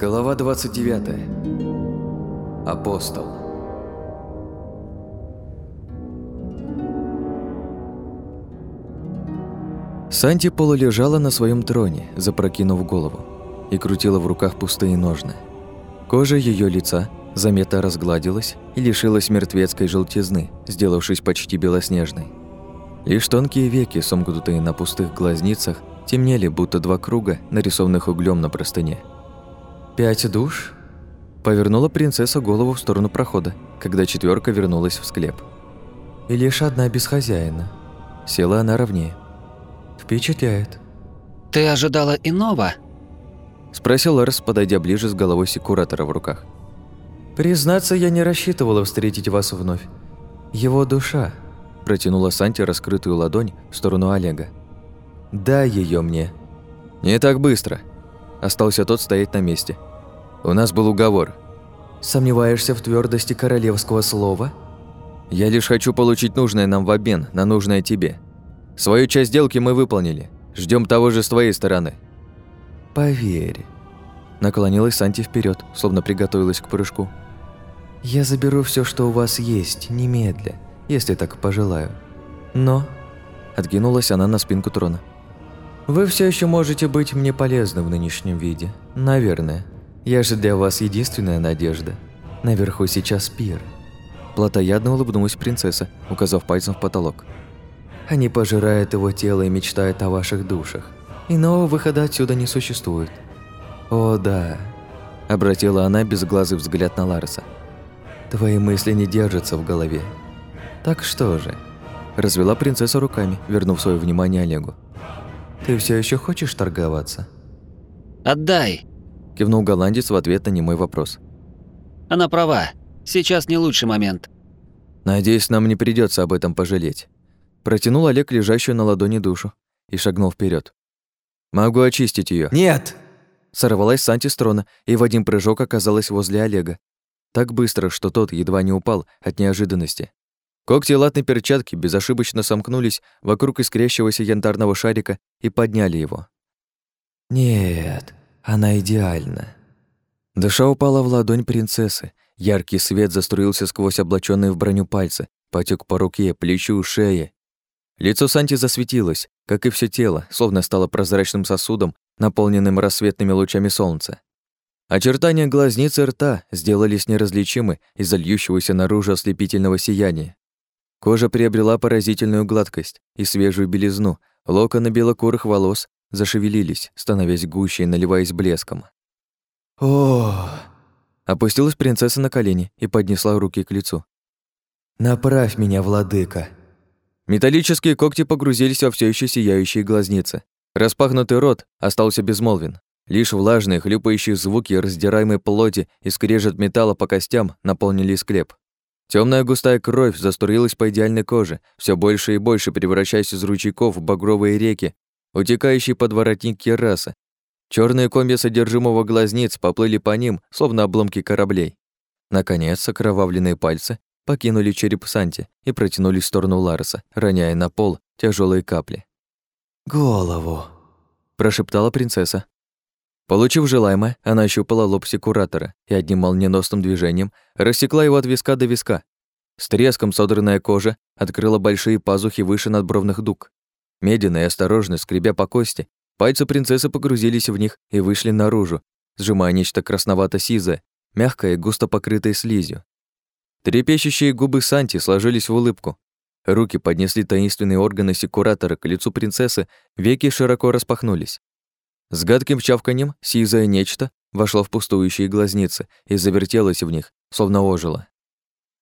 Глава 29. Апостол. Санти полулежала на своем троне, запрокинув голову, и крутила в руках пустые ножны. Кожа ее лица заметно разгладилась и лишилась мертвецкой желтизны, сделавшись почти белоснежной. Лишь тонкие веки, сомкнутые на пустых глазницах, темнели, будто два круга, нарисованных углем на простыне. «Пять душ?» Повернула принцесса голову в сторону прохода, когда четверка вернулась в склеп. «И лишь одна без хозяина». Села она ровнее. «Впечатляет». «Ты ожидала иного?» Спросил Ларс, подойдя ближе с головой секуратора в руках. «Признаться, я не рассчитывала встретить вас вновь. Его душа...» Протянула Санти раскрытую ладонь в сторону Олега. «Дай ее мне». «Не так быстро». Остался тот стоять на месте, у нас был уговор. Сомневаешься в твердости королевского слова? Я лишь хочу получить нужное нам в обмен на нужное тебе. Свою часть сделки мы выполнили. Ждем того же с твоей стороны. Поверь. Наклонилась Санти вперед, словно приготовилась к прыжку. Я заберу все, что у вас есть, немедля, если так пожелаю. Но... Откинулась она на спинку трона. Вы все еще можете быть мне полезны в нынешнем виде. Наверное. Я же для вас единственная надежда. Наверху сейчас пир». Платоядно улыбнулась принцесса, указав пальцем в потолок. «Они пожирают его тело и мечтают о ваших душах. Иного выхода отсюда не существует». «О, да», – обратила она безглазый взгляд на Ларса. «Твои мысли не держатся в голове. Так что же?» Развела принцесса руками, вернув свое внимание Олегу. «Ты все еще хочешь торговаться?» «Отдай!» Кивнул голландец в ответ на немой вопрос. Она права. Сейчас не лучший момент. Надеюсь, нам не придется об этом пожалеть. Протянул Олег лежащую на ладони душу и шагнул вперед. Могу очистить ее. Нет! Сорвалась Санти с трона и в один прыжок оказалась возле Олега. Так быстро, что тот едва не упал от неожиданности. Когти латной перчатки безошибочно сомкнулись вокруг искрящегося янтарного шарика и подняли его. «Нет, она идеальна. Душа упала в ладонь принцессы. Яркий свет заструился сквозь облаченные в броню пальцы, потек по руке, плечу, шее. Лицо Санти засветилось, как и все тело, словно стало прозрачным сосудом, наполненным рассветными лучами солнца. Очертания глазницы рта сделались неразличимы из-за льющегося наружу ослепительного сияния. Кожа приобрела поразительную гладкость и свежую белизну, локоны белокурых волос зашевелились, становясь гуще и наливаясь блеском. о Опустилась принцесса на колени и поднесла руки к лицу. «Направь меня, владыка!» Металлические когти погрузились во все еще сияющие глазницы. Распахнутый рот остался безмолвен. Лишь влажные, хлюпающие звуки раздираемой плоти и скрежет металла по костям наполнили склеп. Темная густая кровь заструилась по идеальной коже, все больше и больше превращаясь из ручейков в багровые реки, утекающий под воротник кераса. Черные комья содержимого глазниц поплыли по ним, словно обломки кораблей. Наконец, окровавленные пальцы покинули череп Санти и протянулись в сторону Ларса, роняя на пол тяжелые капли. «Голову», – прошептала принцесса. Получив желаемое, она ощупала лоб секуратора и одним молниеносным движением рассекла его от виска до виска. С треском содранная кожа открыла большие пазухи выше надбровных дуг. Медленно и осторожно, скребя по кости, пальцы принцессы погрузились в них и вышли наружу, сжимая нечто красновато-сизое, мягкое и густо покрытое слизью. Трепещущие губы Санти сложились в улыбку. Руки поднесли таинственные органы секуратора к лицу принцессы, веки широко распахнулись. С гадким чавканьем сизое нечто вошло в пустующие глазницы и завертелось в них, словно ожило.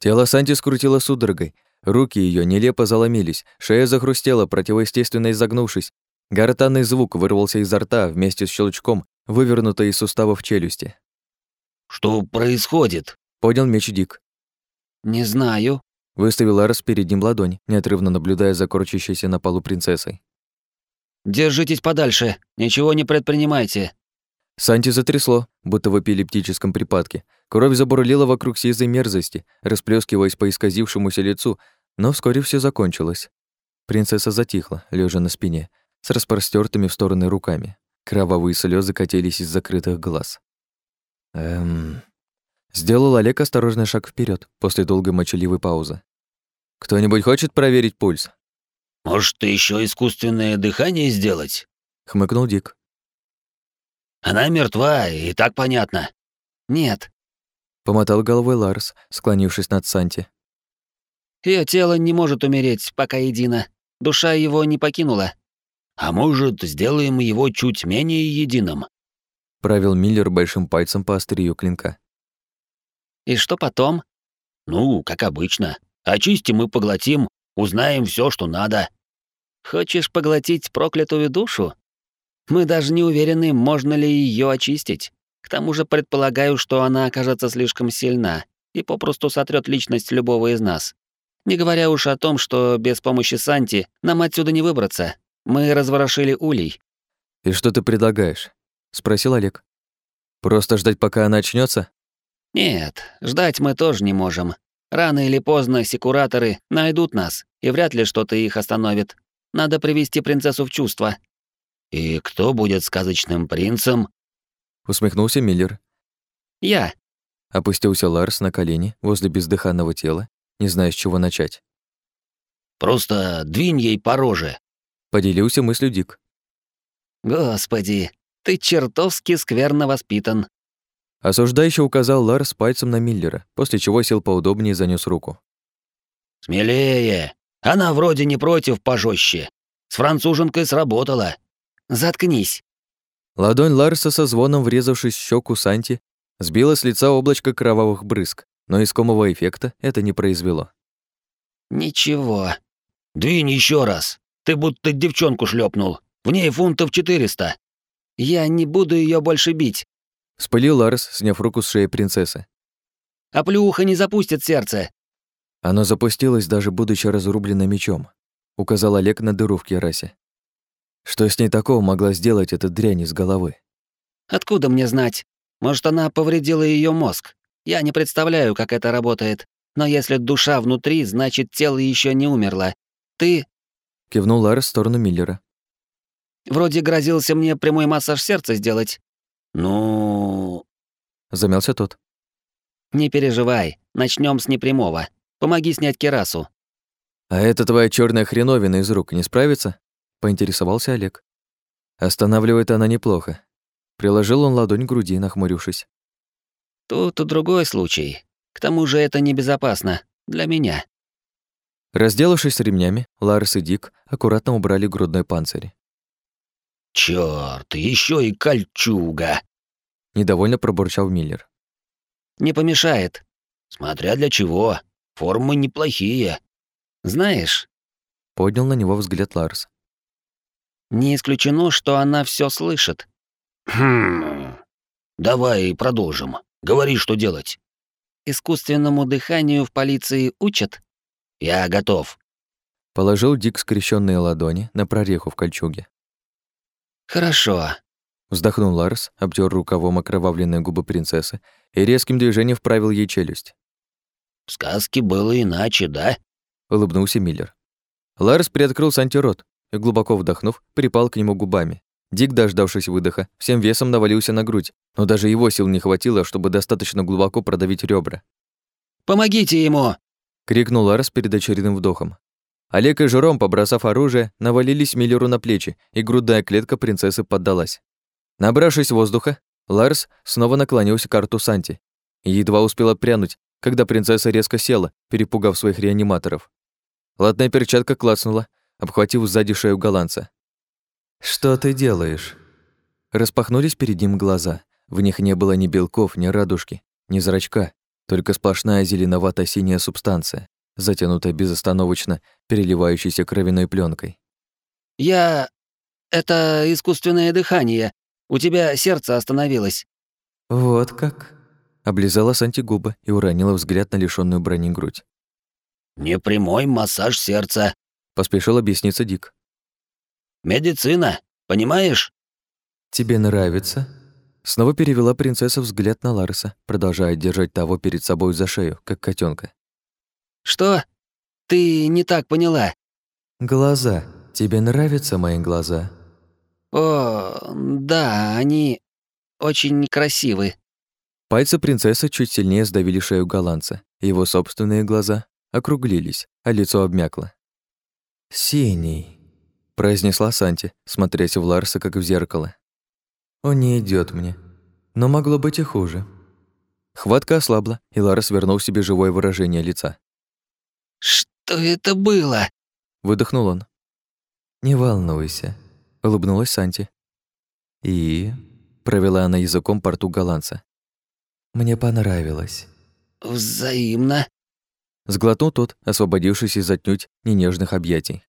Тело Санти скрутило судорогой, Руки ее нелепо заломились, шея захрустела, противоестественно изогнувшись. Гортанный звук вырвался изо рта вместе с щелчком, вывернутой из суставов челюсти. «Что происходит?» — поднял меч Дик. «Не знаю», — выставил Арс перед ним ладонь, неотрывно наблюдая за корчащейся на полу принцессой. «Держитесь подальше, ничего не предпринимайте». Санти затрясло, будто в эпилептическом припадке. Кровь забурлила вокруг сизой мерзости, расплескиваясь по исказившемуся лицу, но вскоре все закончилось. Принцесса затихла, лежа на спине, с распростертыми в стороны руками. Кровавые слезы катились из закрытых глаз. Эм... Сделал Олег осторожный шаг вперед после долгой молчаливой паузы. «Кто-нибудь хочет проверить пульс?» «Может, еще искусственное дыхание сделать?» — хмыкнул Дик. «Она мертва, и так понятно». «Нет», — помотал головой Ларс, склонившись над Санти. Ее тело не может умереть, пока едино. Душа его не покинула. А может, сделаем его чуть менее единым? Правил Миллер большим пальцем по острию клинка. И что потом? Ну, как обычно. Очистим и поглотим, узнаем все, что надо. Хочешь поглотить проклятую душу? Мы даже не уверены, можно ли ее очистить. К тому же предполагаю, что она окажется слишком сильна и попросту сотрет личность любого из нас. Не говоря уж о том, что без помощи Санти нам отсюда не выбраться. Мы разворошили улей. «И что ты предлагаешь?» — спросил Олег. «Просто ждать, пока она очнется? «Нет, ждать мы тоже не можем. Рано или поздно секураторы найдут нас, и вряд ли что-то их остановит. Надо привести принцессу в чувство». «И кто будет сказочным принцем?» — усмехнулся Миллер. «Я». Опустился Ларс на колени возле бездыханного тела не зная, с чего начать. «Просто двинь ей по роже», — поделился мыслью Дик. «Господи, ты чертовски скверно воспитан». Осуждающе указал Ларс пальцем на Миллера, после чего сел поудобнее и занёс руку. «Смелее! Она вроде не против пожестче. С француженкой сработала». «Заткнись!» Ладонь Ларса со звоном врезавшись в щеку Санти, сбила с лица облачко кровавых брызг но искомого эффекта это не произвело. «Ничего». «Двинь еще раз. Ты будто девчонку шлепнул. В ней фунтов четыреста». «Я не буду ее больше бить», — спылил Ларс, сняв руку с шеи принцессы. «А плюха не запустит сердце». Оно запустилось, даже будучи разрублено мечом, указал Олег на дыру в керасе. Что с ней такого могла сделать эта дрянь из головы? «Откуда мне знать? Может, она повредила ее мозг? Я не представляю, как это работает, но если душа внутри, значит, тело еще не умерло. Ты...» Кивнул Ларс в сторону Миллера. «Вроде грозился мне прямой массаж сердца сделать». «Ну...» Замялся тот. «Не переживай, начнем с непрямого. Помоги снять керасу». «А эта твоя черная хреновина из рук не справится?» — поинтересовался Олег. Останавливает она неплохо. Приложил он ладонь к груди, нахмурившись. Тут другой случай. К тому же это небезопасно. Для меня. Разделавшись ремнями, Ларс и Дик аккуратно убрали грудной панцирь. «Чёрт, еще и кольчуга!» Недовольно пробурчал Миллер. «Не помешает». «Смотря для чего. Формы неплохие». «Знаешь...» Поднял на него взгляд Ларс. «Не исключено, что она все слышит». «Хм... Давай продолжим. Говори, что делать». «Искусственному дыханию в полиции учат?» «Я готов». Положил Дик скрещенные ладони на прореху в кольчуге. «Хорошо». Вздохнул Ларс, обтер рукавом окровавленные губы принцессы и резким движением вправил ей челюсть. «В сказке было иначе, да?» — улыбнулся Миллер. Ларс приоткрыл Санти рот и, глубоко вдохнув, припал к нему губами. Дик, дождавшись выдоха, всем весом навалился на грудь, но даже его сил не хватило, чтобы достаточно глубоко продавить ребра. «Помогите ему!» — крикнул Ларс перед очередным вдохом. Олег и Жером, побросав оружие, навалились Миллеру на плечи, и грудная клетка принцессы поддалась. Набравшись воздуха, Ларс снова наклонился к арту Санти и едва успел отпрянуть, когда принцесса резко села, перепугав своих реаниматоров. Латная перчатка клацнула, обхватив сзади шею голландца. «Что ты делаешь?» Распахнулись перед ним глаза. В них не было ни белков, ни радужки, ни зрачка, только сплошная зеленовато-синяя субстанция, затянутая безостановочно переливающейся кровяной пленкой. «Я... это искусственное дыхание. У тебя сердце остановилось». «Вот как?» Облизала Санти губы и уронила взгляд на лишённую брони грудь. «Непрямой массаж сердца», — поспешил объясниться Дик. Медицина, понимаешь?» «Тебе нравится?» Снова перевела принцесса взгляд на Ларса, продолжая держать того перед собой за шею, как котенка. «Что? Ты не так поняла». «Глаза. Тебе нравятся мои глаза?» «О, да, они очень красивы». Пальцы принцессы чуть сильнее сдавили шею голландца, его собственные глаза округлились, а лицо обмякло. «Синий», — произнесла Санти, смотрясь в Ларса, как в зеркало. «Он не идет мне, но могло быть и хуже». Хватка ослабла, и Ларс вернул себе живое выражение лица. «Что это было?» — выдохнул он. «Не волнуйся», — улыбнулась Санти. «И...» — провела она языком порту голландца. «Мне понравилось». «Взаимно», — сглотнул тот, освободившись из отнюдь ненежных объятий.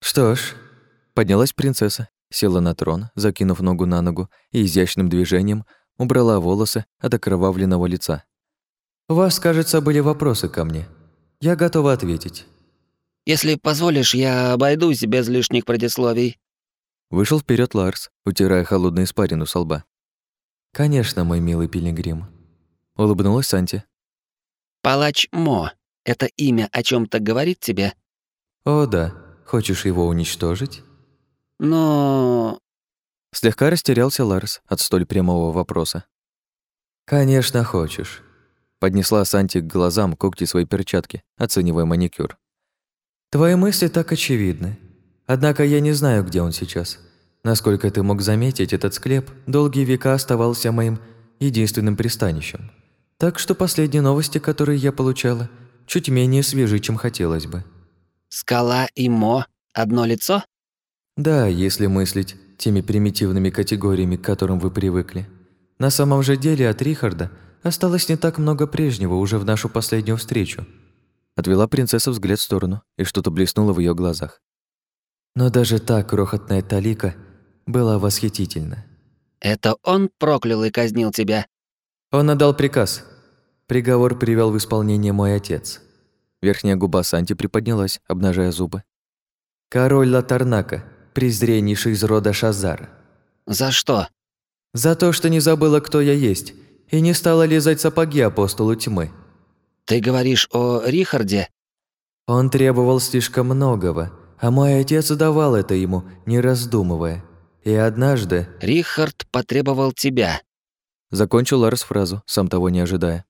«Что ж», — поднялась принцесса, села на трон, закинув ногу на ногу и изящным движением убрала волосы от окровавленного лица. «У вас, кажется, были вопросы ко мне. Я готова ответить». «Если позволишь, я обойдусь без лишних предисловий». Вышел вперед Ларс, утирая холодную испарину со лба. «Конечно, мой милый пилигрим», — улыбнулась Санти. «Палач Мо, это имя о чем то говорит тебе?» «О, да. Хочешь его уничтожить?» «Но...» Слегка растерялся Ларс от столь прямого вопроса. «Конечно, хочешь», — поднесла Санти к глазам когти своей перчатки, оценивая маникюр. «Твои мысли так очевидны. Однако я не знаю, где он сейчас. Насколько ты мог заметить, этот склеп долгие века оставался моим единственным пристанищем. Так что последние новости, которые я получала, чуть менее свежи, чем хотелось бы». «Скала и Мо – одно лицо?» «Да, если мыслить теми примитивными категориями, к которым вы привыкли. На самом же деле от Рихарда осталось не так много прежнего уже в нашу последнюю встречу. Отвела принцесса взгляд в сторону, и что-то блеснуло в ее глазах. Но даже та крохотная талика была восхитительна. «Это он проклял и казнил тебя?» Он отдал приказ. Приговор привел в исполнение мой отец. Верхняя губа Санти приподнялась, обнажая зубы. Король Латарнака, презреннейший из рода Шазара. «За что?» «За то, что не забыла, кто я есть, и не стала лизать сапоги апостолу тьмы». «Ты говоришь о Рихарде?» Он требовал слишком многого, а мой отец давал это ему, не раздумывая. И однажды... «Рихард потребовал тебя». Закончил Ларс фразу, сам того не ожидая.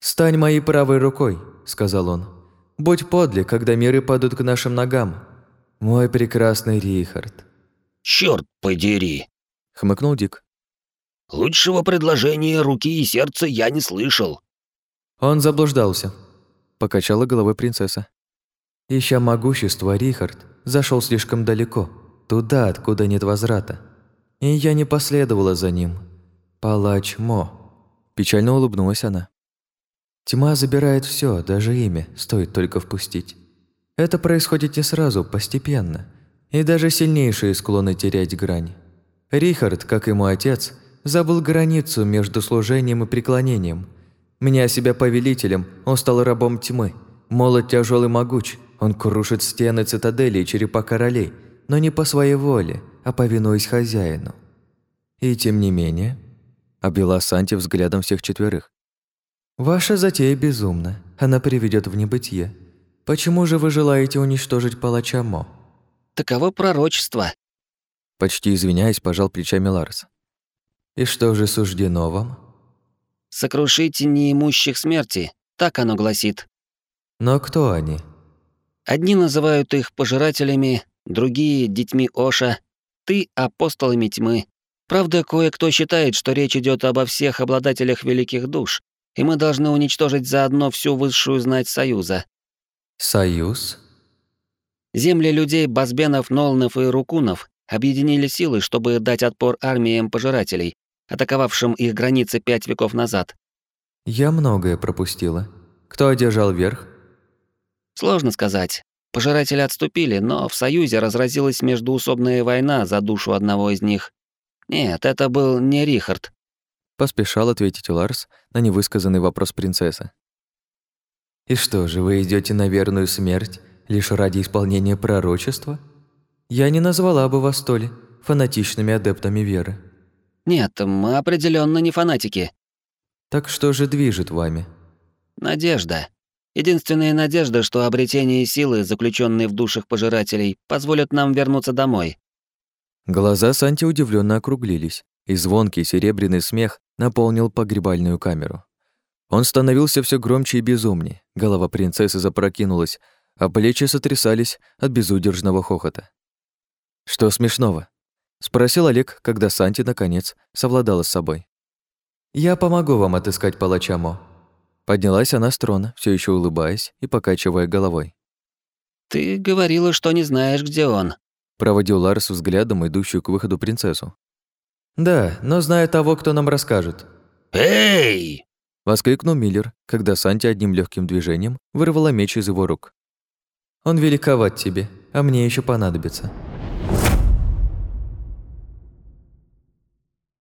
«Стань моей правой рукой», — сказал он. «Будь подле, когда миры падут к нашим ногам. Мой прекрасный Рихард». «Чёрт подери!» — хмыкнул Дик. «Лучшего предложения руки и сердца я не слышал». «Он заблуждался», — покачала головой принцесса. Ища могущество, Рихард зашел слишком далеко, туда, откуда нет возврата. И я не последовала за ним. Палач Мо. Печально улыбнулась она. Тьма забирает все, даже имя, стоит только впустить. Это происходит не сразу, постепенно. И даже сильнейшие склонны терять грань. Рихард, как и мой отец, забыл границу между служением и преклонением. Меня себя повелителем, он стал рабом тьмы. Молот тяжелый могуч, он крушит стены цитадели и черепа королей, но не по своей воле, а повинуясь хозяину. И тем не менее, обвела Санти взглядом всех четверых. Ваша затея безумна, она приведет в небытие. Почему же вы желаете уничтожить палача Мо? Таково пророчество. Почти извиняясь, пожал плечами Ларс. И что же суждено вам? Сокрушить неимущих смерти, так оно гласит. Но кто они? Одни называют их пожирателями, другие — детьми Оша, ты — апостолами тьмы. Правда, кое-кто считает, что речь идет обо всех обладателях великих душ, и мы должны уничтожить заодно всю высшую знать Союза. Союз? Земли людей Базбенов, Нолнов и Рукунов объединили силы, чтобы дать отпор армиям пожирателей, атаковавшим их границы пять веков назад. Я многое пропустила. Кто одержал верх? Сложно сказать. Пожиратели отступили, но в Союзе разразилась междуусобная война за душу одного из них. Нет, это был не Рихард. Поспешал ответить Ларс на невысказанный вопрос принцессы. «И что же, вы идете на верную смерть лишь ради исполнения пророчества? Я не назвала бы вас столь фанатичными адептами веры». «Нет, мы определенно не фанатики». «Так что же движет вами?» «Надежда. Единственная надежда, что обретение силы, заключенной в душах пожирателей, позволят нам вернуться домой. Глаза Санти удивленно округлились, и звонкий серебряный смех наполнил погребальную камеру. Он становился все громче и безумнее, голова принцессы запрокинулась, а плечи сотрясались от безудержного хохота. «Что смешного?» — спросил Олег, когда Санти, наконец, совладала с собой. «Я помогу вам отыскать палача Мо». Поднялась она с трона, все еще улыбаясь и покачивая головой. «Ты говорила, что не знаешь, где он», — проводил Ларс взглядом идущую к выходу принцессу. «Да, но знаю того, кто нам расскажет». «Эй!» — воскликнул Миллер, когда Санти одним легким движением вырвала меч из его рук. «Он великоват тебе, а мне еще понадобится».